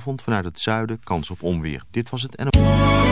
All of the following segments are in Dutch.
vanuit het zuiden kans op onweer. Dit was het NO.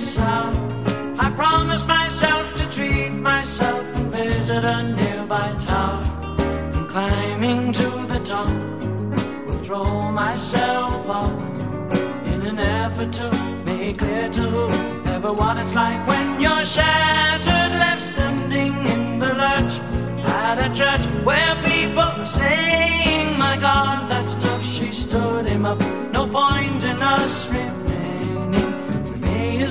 myself. I promised myself to treat myself and visit a nearby tower. And climbing to the top, will throw myself off in an effort to make clear to whoever what it's like when you're shattered, left standing in the lurch at a church where people were saying, My God, that stuff she stood him up. No point in us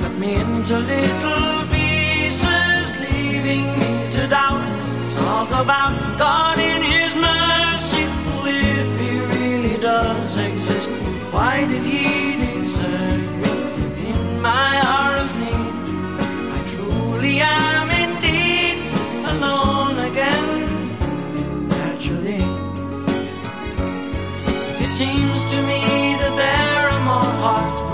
cut me into little pieces, leaving me to doubt. Talk about God in His mercy, if He really does exist. Why did He desert me in my hour of need? I truly am indeed alone again. Naturally, it seems to me that there are more hearts.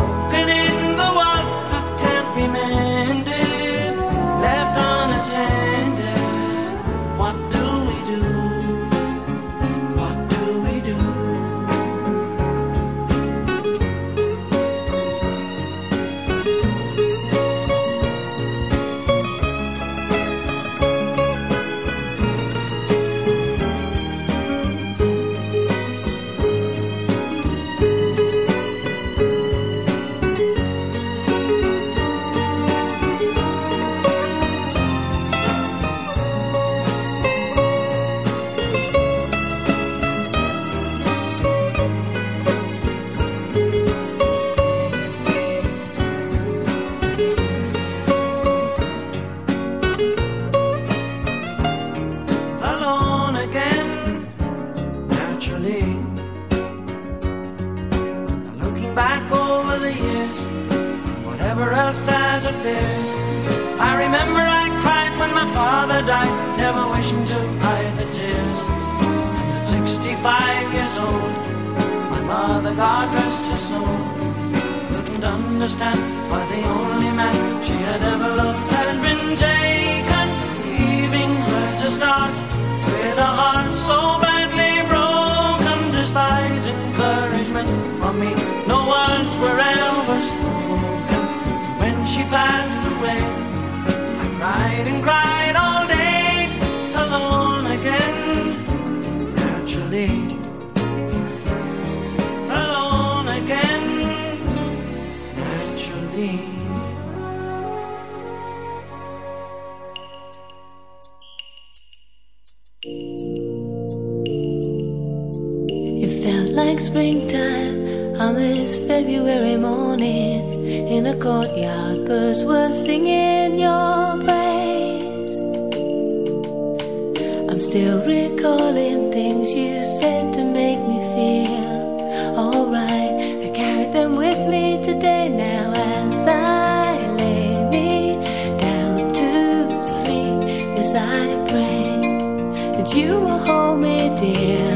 time on this February morning in a courtyard, birds were singing your praise. I'm still recalling things you said to make me feel alright. I carried them with me today now as I lay me down to sleep. as I pray that you will hold me dear.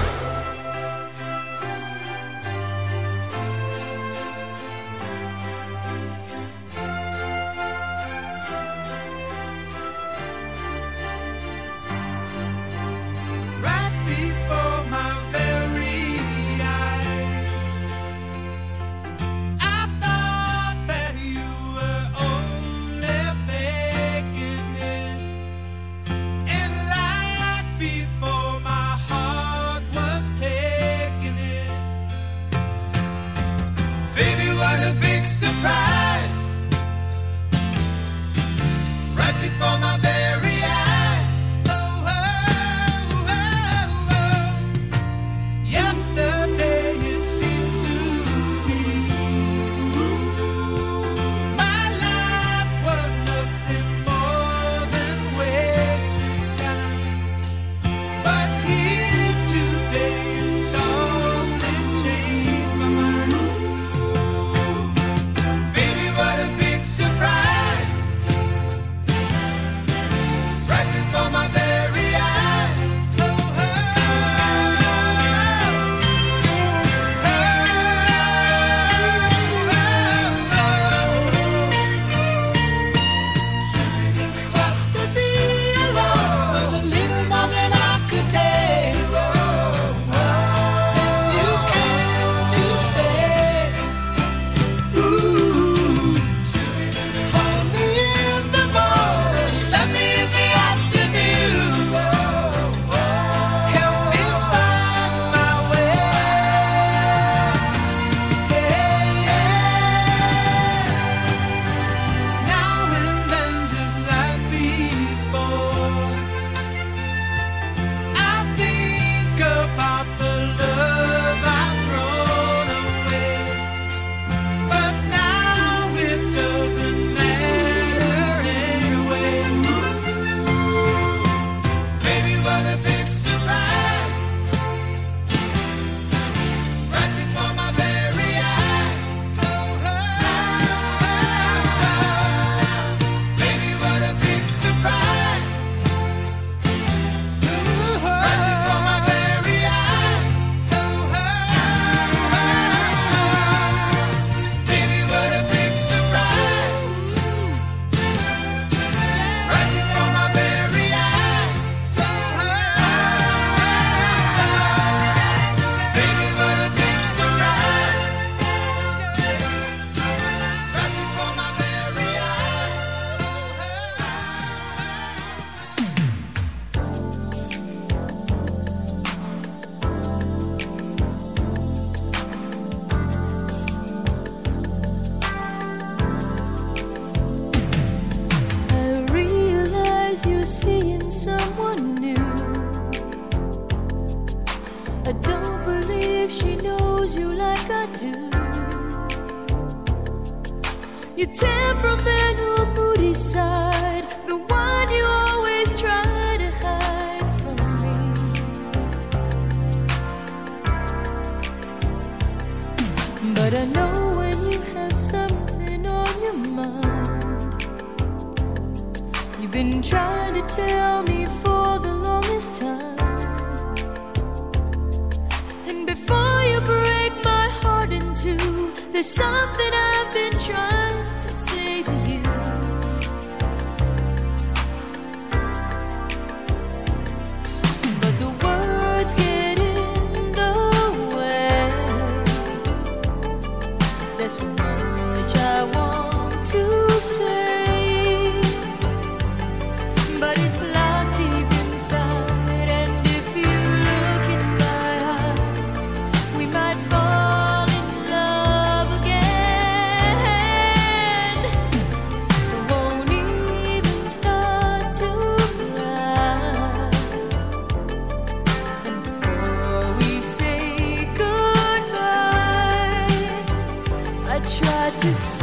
de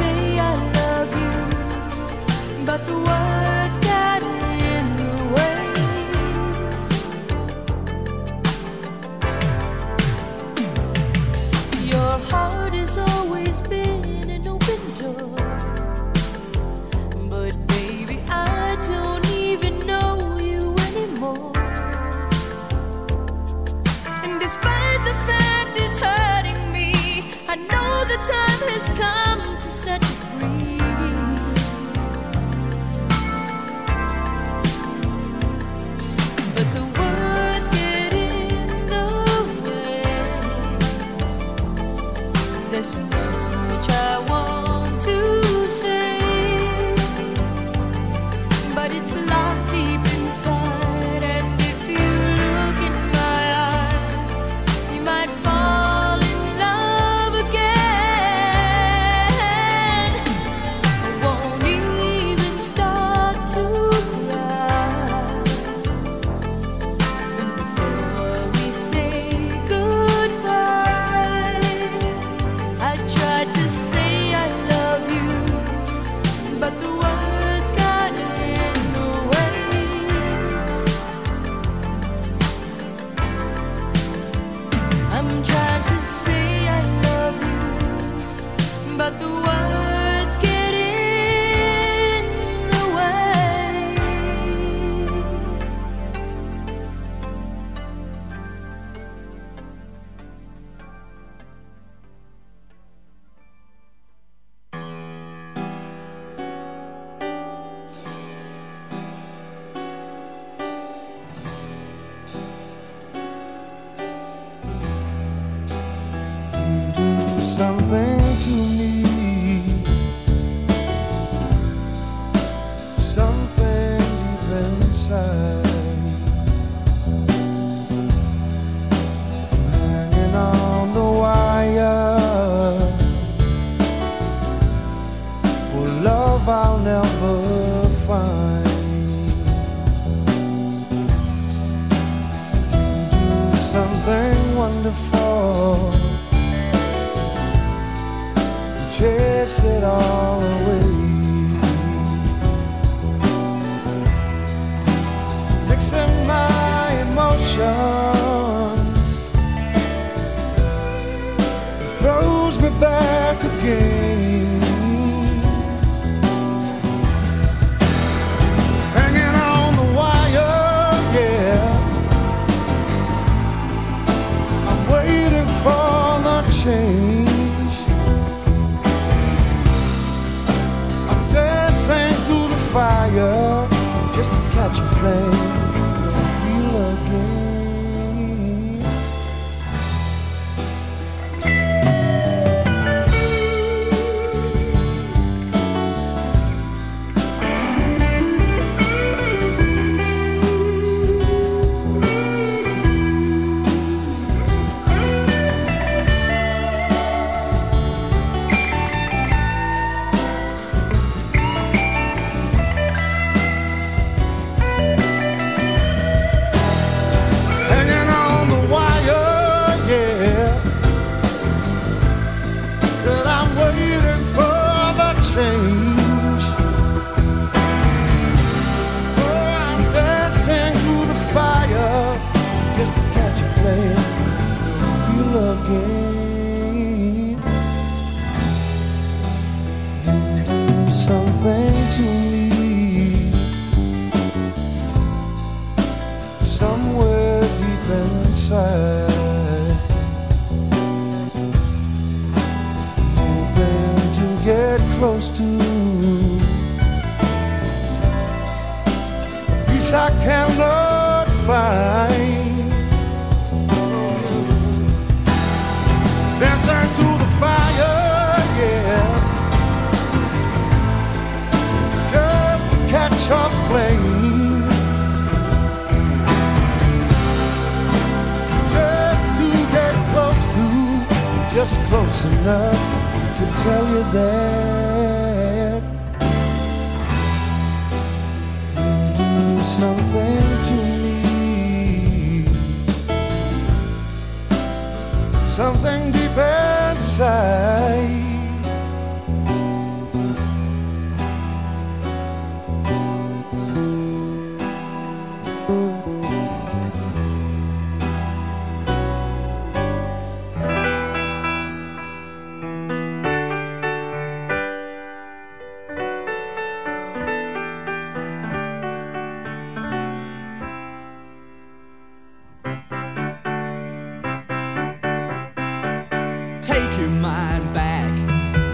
your mind back.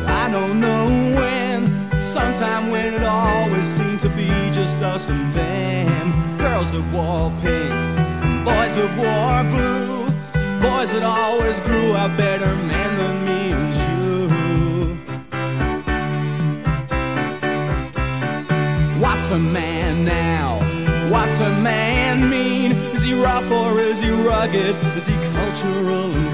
I don't know when, sometime when it always seemed to be just us and them. Girls that wore pink, boys that wore blue, boys that always grew a better man than me. and you. What's a man now? What's a man mean? Is he rough or is he rugged? Is he cultural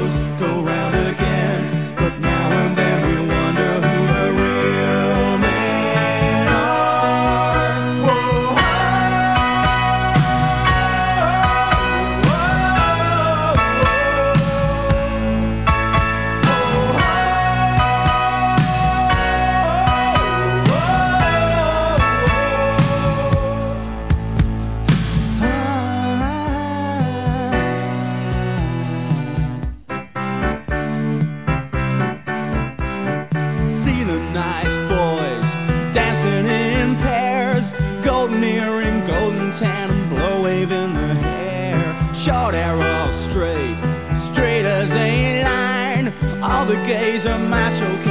my showcase.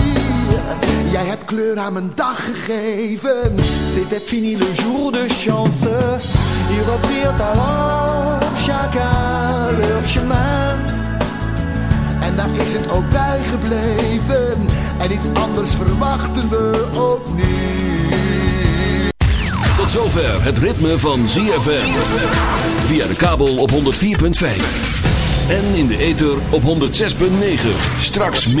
Jij hebt kleur aan mijn dag gegeven. C'était fini le jour de chance. Ils reprirent alors chacun leur chemin. En daar is het ook bij gebleven. En iets anders verwachten we niet. Tot zover het ritme van ZFM. Via de kabel op 104.5. En in de ether op 106.9. Straks meer.